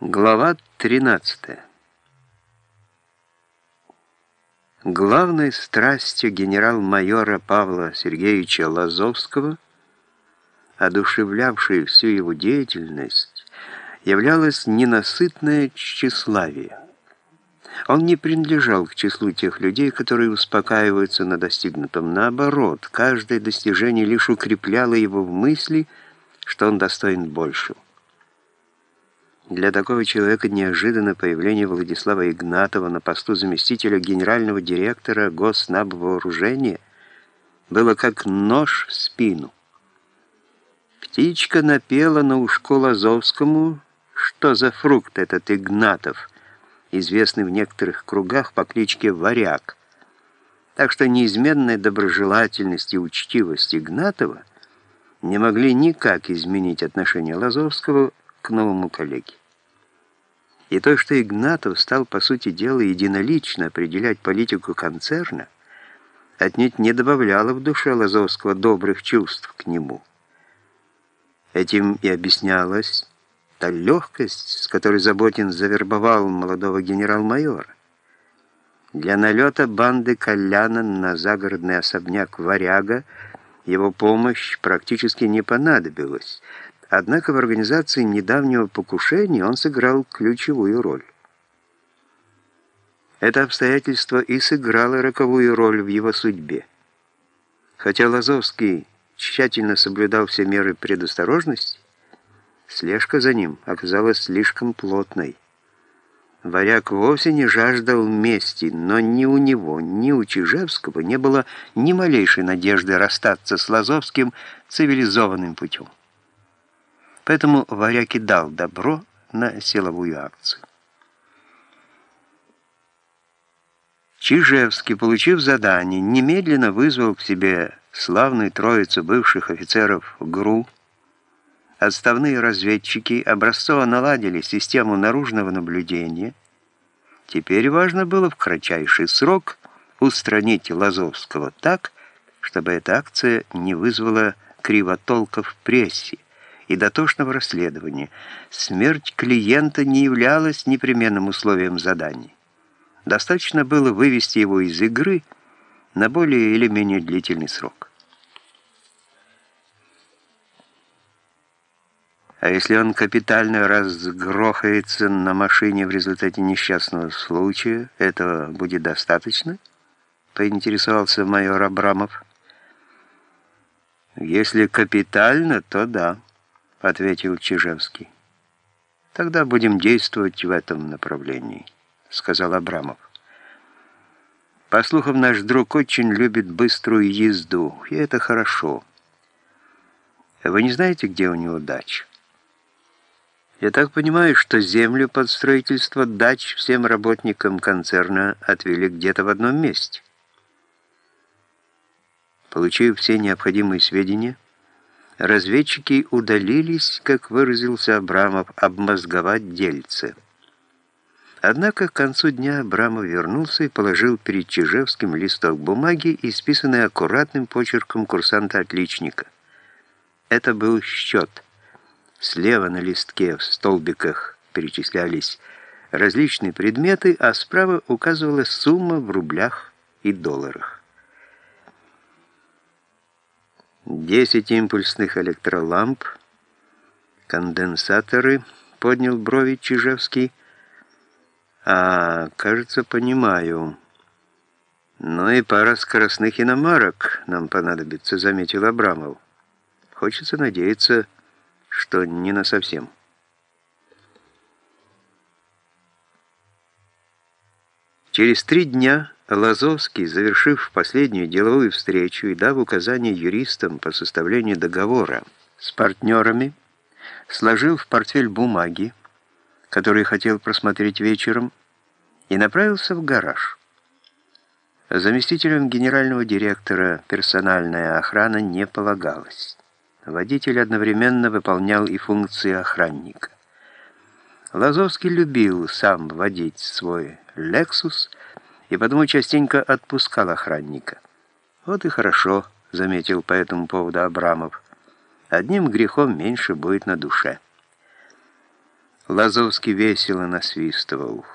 Глава 13. Главной страстью генерал-майора Павла Сергеевича Лазовского, одушевлявшей всю его деятельность, являлось ненасытное тщеславие. Он не принадлежал к числу тех людей, которые успокаиваются на достигнутом. Наоборот, каждое достижение лишь укрепляло его в мысли, что он достоин большего. Для такого человека неожиданно появление Владислава Игнатова на посту заместителя генерального директора Госнабвооружения было как нож в спину. Птичка напела на ушко Лазовскому, что за фрукт этот Игнатов, известный в некоторых кругах по кличке Варяг. Так что неизменная доброжелательность и учтивость Игнатова не могли никак изменить отношение Лазовского к новому коллеге. И то, что Игнатов стал, по сути дела, единолично определять политику концерна, отнюдь не добавляло в душе Лазовского добрых чувств к нему. Этим и объяснялась та легкость, с которой Заботин завербовал молодого генерал-майора. Для налета банды Коляна на загородный особняк «Варяга» его помощь практически не понадобилась – Однако в организации недавнего покушения он сыграл ключевую роль. Это обстоятельство и сыграло роковую роль в его судьбе. Хотя Лазовский тщательно соблюдал все меры предосторожности, слежка за ним оказалась слишком плотной. Варяг вовсе не жаждал мести, но ни у него, ни у Чижевского не было ни малейшей надежды расстаться с Лазовским цивилизованным путем. Поэтому Варяки дал добро на силовую акцию. Чижевский, получив задание, немедленно вызвал к себе славную троицу бывших офицеров ГРУ. Отставные разведчики образцово наладили систему наружного наблюдения. Теперь важно было в кратчайший срок устранить Лазовского так, чтобы эта акция не вызвала кривотолков в прессе и дотошного расследования. Смерть клиента не являлась непременным условием задания. Достаточно было вывести его из игры на более или менее длительный срок. А если он капитально разгрохается на машине в результате несчастного случая, этого будет достаточно? Поинтересовался майор Абрамов. Если капитально, то да. — ответил Чижевский. «Тогда будем действовать в этом направлении», — сказал Абрамов. «По слухам, наш друг очень любит быструю езду, и это хорошо. Вы не знаете, где у него дача?» «Я так понимаю, что землю под строительство дач всем работникам концерна отвели где-то в одном месте». Получив все необходимые сведения, разведчики удалились, как выразился Абрамов, обмозговать дельце. Однако к концу дня Абрамов вернулся и положил перед Чижевским листок бумаги, исписанный аккуратным почерком курсанта-отличника. Это был счет. Слева на листке в столбиках перечислялись различные предметы, а справа указывалась сумма в рублях и долларах. Десять импульсных электроламп, конденсаторы, поднял брови Чижевский. А, кажется, понимаю. Ну и пара скоростных иномарок нам понадобится, заметил Абрамов. Хочется надеяться, что не на совсем. Через три дня Лазовский, завершив последнюю деловую встречу и дав указание юристам по составлению договора с партнерами, сложил в портфель бумаги, которые хотел просмотреть вечером, и направился в гараж. Заместителем генерального директора персональная охрана не полагалась. Водитель одновременно выполнял и функции охранника. Лазовский любил сам водить свой «Лексус», и потому частенько отпускал охранника. «Вот и хорошо», — заметил по этому поводу Абрамов. «Одним грехом меньше будет на душе». Лазовский весело насвистывал.